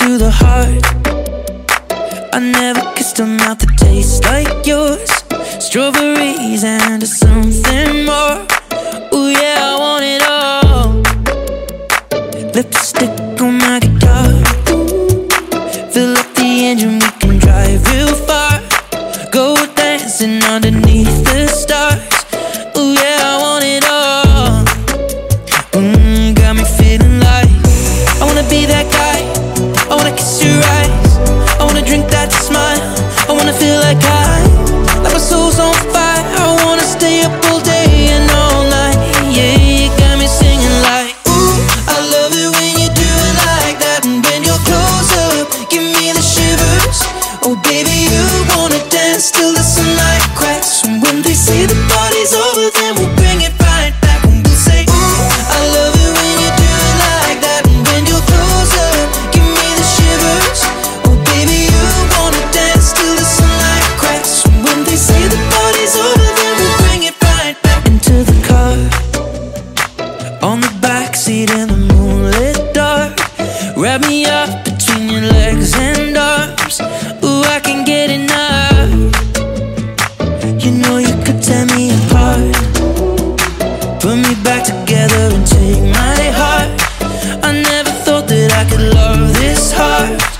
to the heart. I never kissed a mouth that tastes like yours. Strawberries and something more. Ooh yeah, I want it all. Lipstick on my guitar. Fill up the engine, we can drive real far. Go dancing underneath give me the shivers. Oh, baby, you wanna dance till the sunlight cracks. And when they say the party's over, then we'll bring it right back. And say, Ooh, I love it when you do it like that. And when you're give me the shivers. Oh, baby, you wanna dance till the sunlight cracks. And when they say the party's over, then we'll bring it right back into the car. On the in the moonlit dark. Wrap me up Put me back together and take my heart. I never thought that I could love this hard.